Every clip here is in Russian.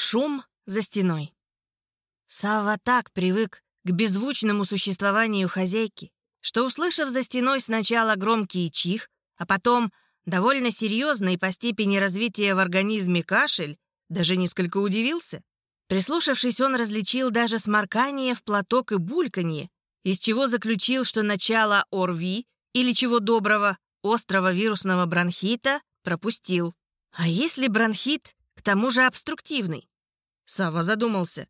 Шум за стеной. Савва так привык к беззвучному существованию хозяйки, что, услышав за стеной сначала громкий чих, а потом довольно серьезный по степени развития в организме кашель, даже несколько удивился. Прислушавшись, он различил даже сморкание в платок и бульканье, из чего заключил, что начало ОРВИ или чего доброго острого вирусного бронхита пропустил. А если бронхит, тому же обструктивный? Сава задумался.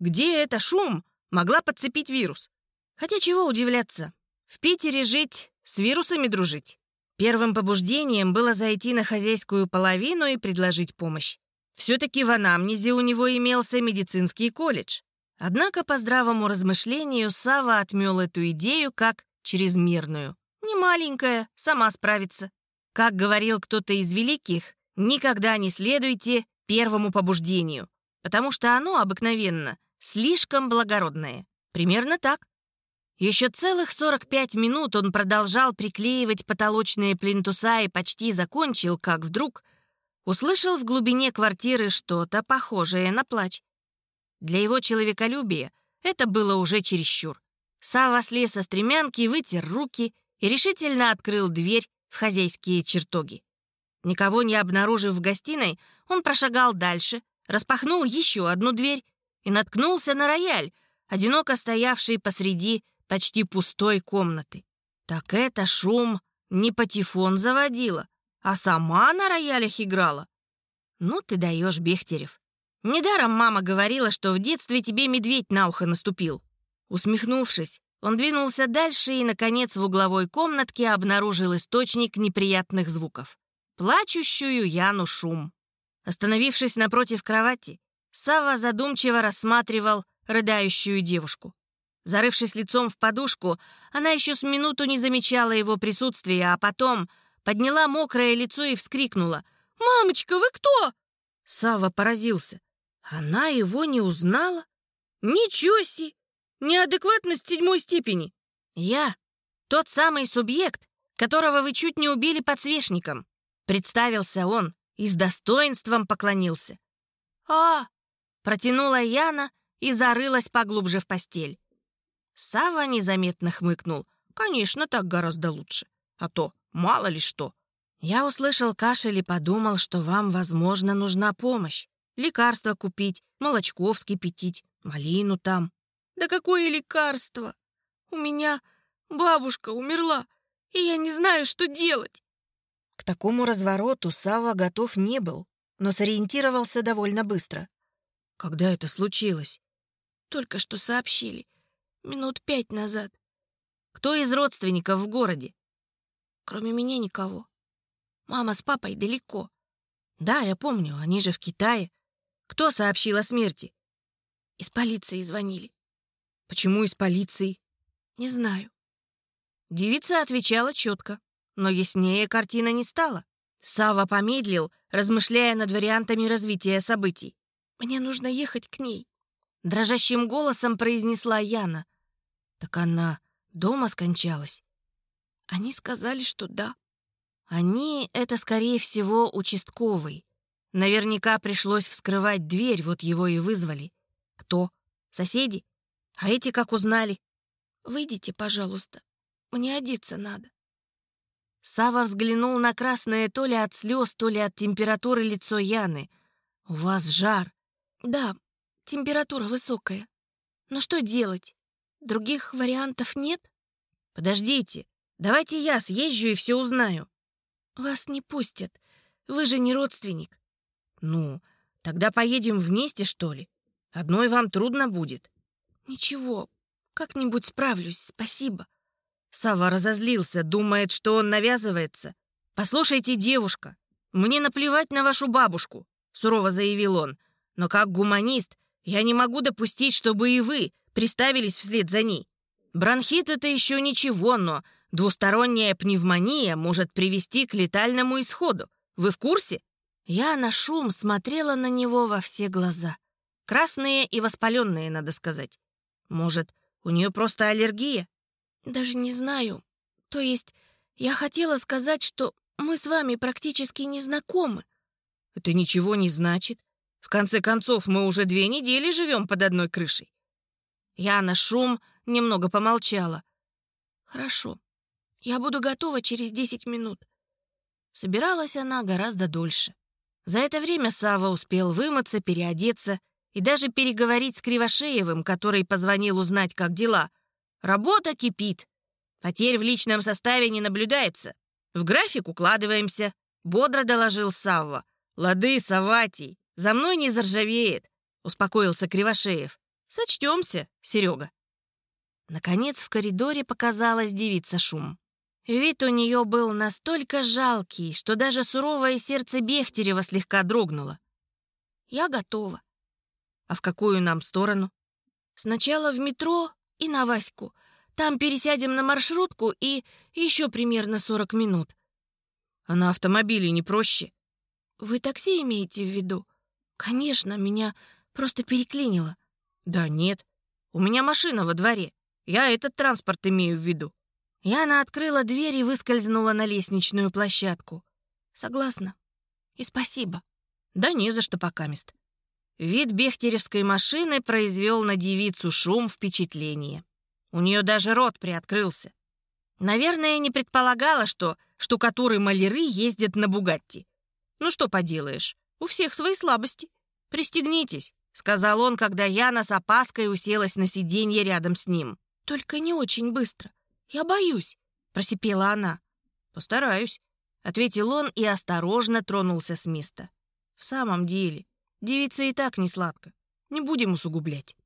Где это шум могла подцепить вирус? Хотя чего удивляться. В Питере жить, с вирусами дружить. Первым побуждением было зайти на хозяйскую половину и предложить помощь. Все-таки в анамнезе у него имелся медицинский колледж. Однако по здравому размышлению Сава отмел эту идею как чрезмерную. Не маленькая, сама справится. Как говорил кто-то из великих, никогда не следуйте первому побуждению, потому что оно обыкновенно слишком благородное. Примерно так. Еще целых 45 минут он продолжал приклеивать потолочные плинтуса и почти закончил, как вдруг услышал в глубине квартиры что-то похожее на плач. Для его человеколюбия это было уже чересчур. Сава слез со стремянки, вытер руки и решительно открыл дверь в хозяйские чертоги. Никого не обнаружив в гостиной, он прошагал дальше, распахнул еще одну дверь и наткнулся на рояль, одиноко стоявший посреди почти пустой комнаты. Так это шум не патефон заводила, а сама на роялях играла. Ну ты даешь, Бехтерев. Недаром мама говорила, что в детстве тебе медведь на ухо наступил. Усмехнувшись, он двинулся дальше и, наконец, в угловой комнатке обнаружил источник неприятных звуков. Плачущую Яну шум. Остановившись напротив кровати, Сава задумчиво рассматривал рыдающую девушку. Зарывшись лицом в подушку, она еще с минуту не замечала его присутствия, а потом подняла мокрое лицо и вскрикнула. «Мамочка, вы кто?» Сава поразился. Она его не узнала? Ничего себе! Неадекватность седьмой степени. Я тот самый субъект, которого вы чуть не убили подсвечником. Представился он и с достоинством поклонился. «А!» — протянула Яна и зарылась поглубже в постель. Сава незаметно хмыкнул. «Конечно, так гораздо лучше. А то мало ли что». Я услышал кашель и подумал, что вам, возможно, нужна помощь. Лекарства купить, молочко вскипятить, малину там. Да какое лекарство? У меня бабушка умерла, и я не знаю, что делать. К такому развороту Сава готов не был, но сориентировался довольно быстро. Когда это случилось? Только что сообщили. Минут пять назад. Кто из родственников в городе? Кроме меня никого. Мама с папой далеко. Да, я помню, они же в Китае. Кто сообщил о смерти? Из полиции звонили. Почему из полиции? Не знаю. Девица отвечала четко, но яснее картина не стала. Сава помедлил, размышляя над вариантами развития событий. «Мне нужно ехать к ней», — дрожащим голосом произнесла Яна. «Так она дома скончалась?» Они сказали, что да. Они — это, скорее всего, участковый. Наверняка пришлось вскрывать дверь, вот его и вызвали. Кто? Соседи? А эти как узнали? Выйдите, пожалуйста. Мне одеться надо. Сава взглянул на красное то ли от слез, то ли от температуры лицо Яны. «У вас жар». «Да, температура высокая. Но что делать? Других вариантов нет?» «Подождите, давайте я съезжу и все узнаю». «Вас не пустят. Вы же не родственник. «Ну, тогда поедем вместе, что ли? Одной вам трудно будет». «Ничего, как-нибудь справлюсь, спасибо». Сава разозлился, думает, что он навязывается. «Послушайте, девушка, мне наплевать на вашу бабушку», — сурово заявил он. «Но как гуманист я не могу допустить, чтобы и вы приставились вслед за ней. Бронхит — это еще ничего, но двусторонняя пневмония может привести к летальному исходу. Вы в курсе?» Я на шум смотрела на него во все глаза. Красные и воспаленные, надо сказать. Может, у нее просто аллергия? Даже не знаю. То есть, я хотела сказать, что мы с вами практически не знакомы. Это ничего не значит. В конце концов, мы уже две недели живем под одной крышей. Яна шум немного помолчала. Хорошо. Я буду готова через десять минут. Собиралась она гораздо дольше. За это время Сава успел вымыться, переодеться и даже переговорить с Кривошеевым, который позвонил узнать, как дела. Работа кипит. Потерь в личном составе не наблюдается. В график укладываемся, бодро доложил Савва. Лады, Саватий, за мной не заржавеет, успокоился Кривошеев. Сочтемся, Серега. Наконец в коридоре показалась девица Шум. Вид у нее был настолько жалкий, что даже суровое сердце Бехтерева слегка дрогнуло. «Я готова». «А в какую нам сторону?» «Сначала в метро и на Ваську. Там пересядем на маршрутку и еще примерно 40 минут». «А на автомобиле не проще?» «Вы такси имеете в виду?» «Конечно, меня просто переклинило». «Да нет, у меня машина во дворе. Я этот транспорт имею в виду». Яна открыла дверь и выскользнула на лестничную площадку. «Согласна. И спасибо». «Да не за что покамест». Вид бехтеревской машины произвел на девицу шум впечатления. У нее даже рот приоткрылся. Наверное, не предполагала, что штукатуры-маляры ездят на «Бугатти». Ну что поделаешь, у всех свои слабости. Пристегнитесь, сказал он, когда Яна с опаской уселась на сиденье рядом с ним. Только не очень быстро. Я боюсь, просипела она. Постараюсь, ответил он и осторожно тронулся с места. В самом деле, девица и так не сладко. Не будем усугублять.